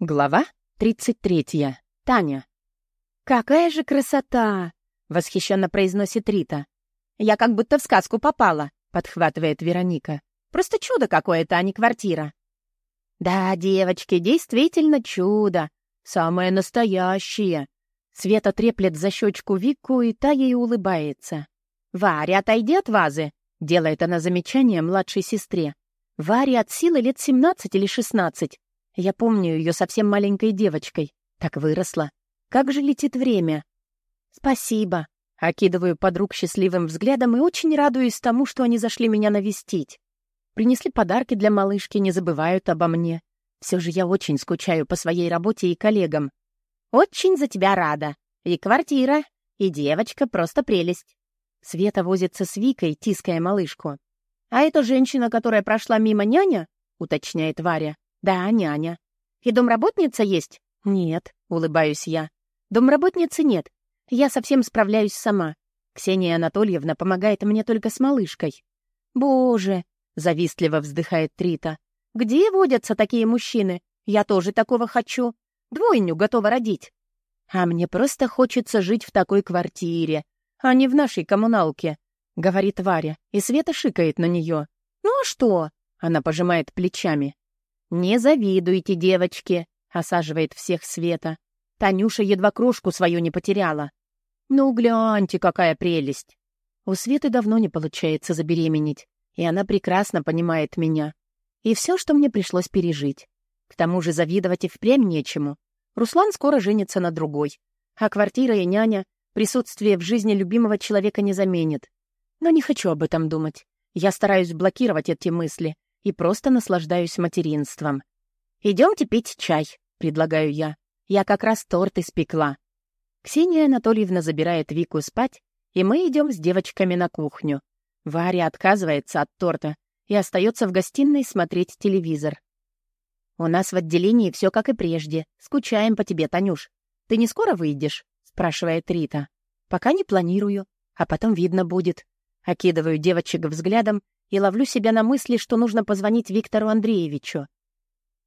Глава 33. Таня. «Какая же красота!» — восхищенно произносит Рита. «Я как будто в сказку попала», — подхватывает Вероника. «Просто чудо какое-то, а не квартира». «Да, девочки, действительно чудо. Самое настоящее». Света треплет за щечку Вику, и та ей улыбается. «Варя, отойди от вазы», — делает она замечание младшей сестре. Варе от силы лет 17 или 16. Я помню ее совсем маленькой девочкой. Так выросла. Как же летит время. Спасибо. Окидываю подруг счастливым взглядом и очень радуюсь тому, что они зашли меня навестить. Принесли подарки для малышки, не забывают обо мне. Все же я очень скучаю по своей работе и коллегам. Очень за тебя рада. И квартира, и девочка просто прелесть. Света возится с Викой, тиская малышку. «А это женщина, которая прошла мимо няня?» — уточняет Варя. «Да, няня». «И домработница есть?» «Нет», — улыбаюсь я. «Домработницы нет. Я совсем справляюсь сама. Ксения Анатольевна помогает мне только с малышкой». «Боже!» — завистливо вздыхает Трита. «Где водятся такие мужчины? Я тоже такого хочу. Двойню готова родить». «А мне просто хочется жить в такой квартире, а не в нашей коммуналке», — говорит Варя, и Света шикает на нее. «Ну а что?» — она пожимает плечами. «Не завидуйте, девочки», — осаживает всех Света. Танюша едва крошку свою не потеряла. «Ну, гляньте, какая прелесть!» У Светы давно не получается забеременеть, и она прекрасно понимает меня. И все, что мне пришлось пережить. К тому же завидовать и впрямь нечему. Руслан скоро женится на другой. А квартира и няня присутствие в жизни любимого человека не заменит. Но не хочу об этом думать. Я стараюсь блокировать эти мысли и просто наслаждаюсь материнством. «Идемте пить чай», — предлагаю я. «Я как раз торт испекла». Ксения Анатольевна забирает Вику спать, и мы идем с девочками на кухню. Варя отказывается от торта и остается в гостиной смотреть телевизор. «У нас в отделении все как и прежде. Скучаем по тебе, Танюш. Ты не скоро выйдешь?» — спрашивает Рита. «Пока не планирую, а потом видно будет». Окидываю девочек взглядом и ловлю себя на мысли, что нужно позвонить Виктору Андреевичу.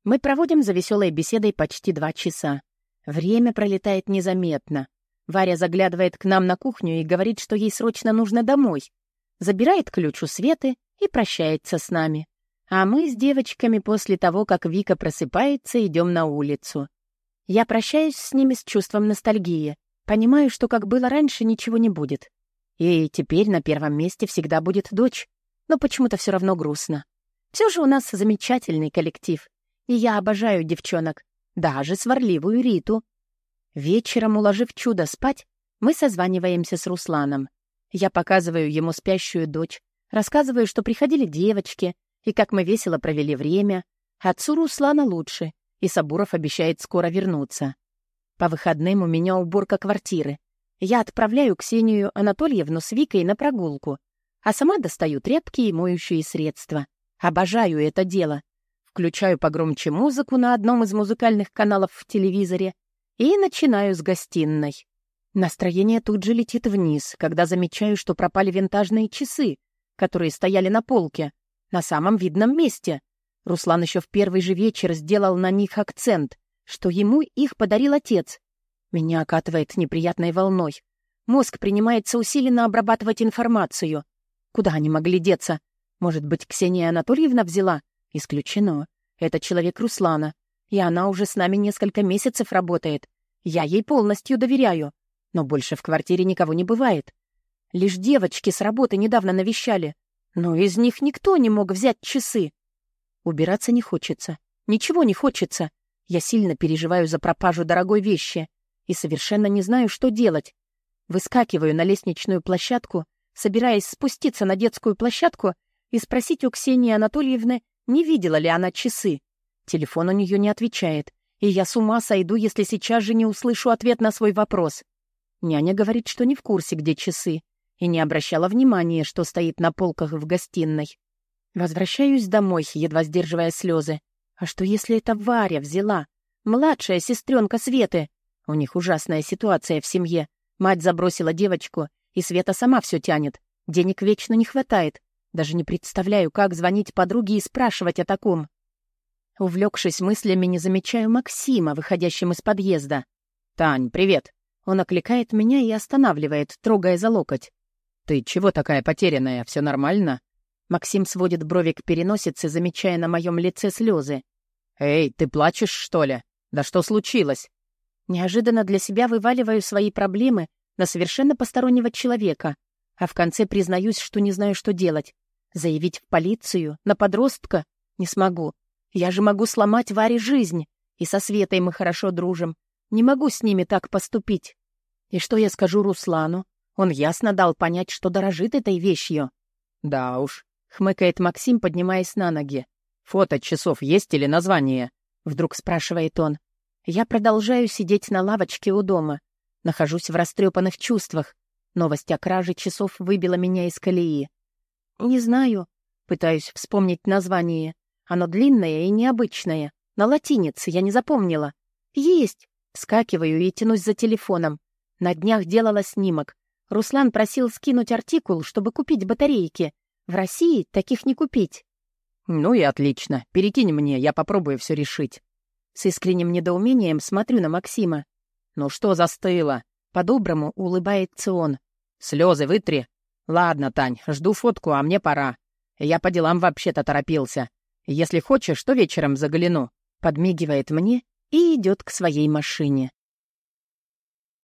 Мы проводим за веселой беседой почти два часа. Время пролетает незаметно. Варя заглядывает к нам на кухню и говорит, что ей срочно нужно домой. Забирает ключ у Светы и прощается с нами. А мы с девочками после того, как Вика просыпается, идем на улицу. Я прощаюсь с ними с чувством ностальгии. Понимаю, что как было раньше, ничего не будет. И теперь на первом месте всегда будет дочь но почему-то все равно грустно. Все же у нас замечательный коллектив, и я обожаю девчонок, даже сварливую Риту. Вечером, уложив чудо спать, мы созваниваемся с Русланом. Я показываю ему спящую дочь, рассказываю, что приходили девочки, и как мы весело провели время. Отцу Руслана лучше, и Сабуров обещает скоро вернуться. По выходным у меня уборка квартиры. Я отправляю Ксению Анатольевну с Викой на прогулку — а сама достаю тряпки и моющие средства. Обожаю это дело. Включаю погромче музыку на одном из музыкальных каналов в телевизоре и начинаю с гостиной. Настроение тут же летит вниз, когда замечаю, что пропали винтажные часы, которые стояли на полке, на самом видном месте. Руслан еще в первый же вечер сделал на них акцент, что ему их подарил отец. Меня окатывает неприятной волной. Мозг принимается усиленно обрабатывать информацию. Куда они могли деться? Может быть, Ксения Анатольевна взяла? Исключено. Это человек Руслана. И она уже с нами несколько месяцев работает. Я ей полностью доверяю. Но больше в квартире никого не бывает. Лишь девочки с работы недавно навещали. Но из них никто не мог взять часы. Убираться не хочется. Ничего не хочется. Я сильно переживаю за пропажу дорогой вещи и совершенно не знаю, что делать. Выскакиваю на лестничную площадку собираясь спуститься на детскую площадку и спросить у Ксении Анатольевны, не видела ли она часы. Телефон у нее не отвечает, и я с ума сойду, если сейчас же не услышу ответ на свой вопрос. Няня говорит, что не в курсе, где часы, и не обращала внимания, что стоит на полках в гостиной. Возвращаюсь домой, едва сдерживая слезы. А что, если это Варя взяла? Младшая сестренка Светы. У них ужасная ситуация в семье. Мать забросила девочку, и Света сама все тянет. Денег вечно не хватает. Даже не представляю, как звонить подруге и спрашивать о таком. Увлекшись мыслями, не замечаю Максима, выходящим из подъезда. «Тань, привет!» Он окликает меня и останавливает, трогая за локоть. «Ты чего такая потерянная? Все нормально?» Максим сводит брови к переносице, замечая на моем лице слезы. «Эй, ты плачешь, что ли? Да что случилось?» Неожиданно для себя вываливаю свои проблемы на совершенно постороннего человека, а в конце признаюсь, что не знаю, что делать. Заявить в полицию? На подростка? Не смогу. Я же могу сломать Варе жизнь. И со Светой мы хорошо дружим. Не могу с ними так поступить. И что я скажу Руслану? Он ясно дал понять, что дорожит этой вещью. «Да уж», — хмыкает Максим, поднимаясь на ноги. «Фото часов есть или название?» — вдруг спрашивает он. Я продолжаю сидеть на лавочке у дома. Нахожусь в растрепанных чувствах. Новость о краже часов выбила меня из колеи. «Не знаю». Пытаюсь вспомнить название. Оно длинное и необычное. На латинице я не запомнила. «Есть!» Вскакиваю и тянусь за телефоном. На днях делала снимок. Руслан просил скинуть артикул, чтобы купить батарейки. В России таких не купить. «Ну и отлично. Перекинь мне, я попробую все решить». С искренним недоумением смотрю на Максима. «Ну что застыло?» По-доброму улыбается он. «Слезы вытри. Ладно, Тань, жду фотку, а мне пора. Я по делам вообще-то торопился. Если хочешь, то вечером загляну». Подмигивает мне и идет к своей машине.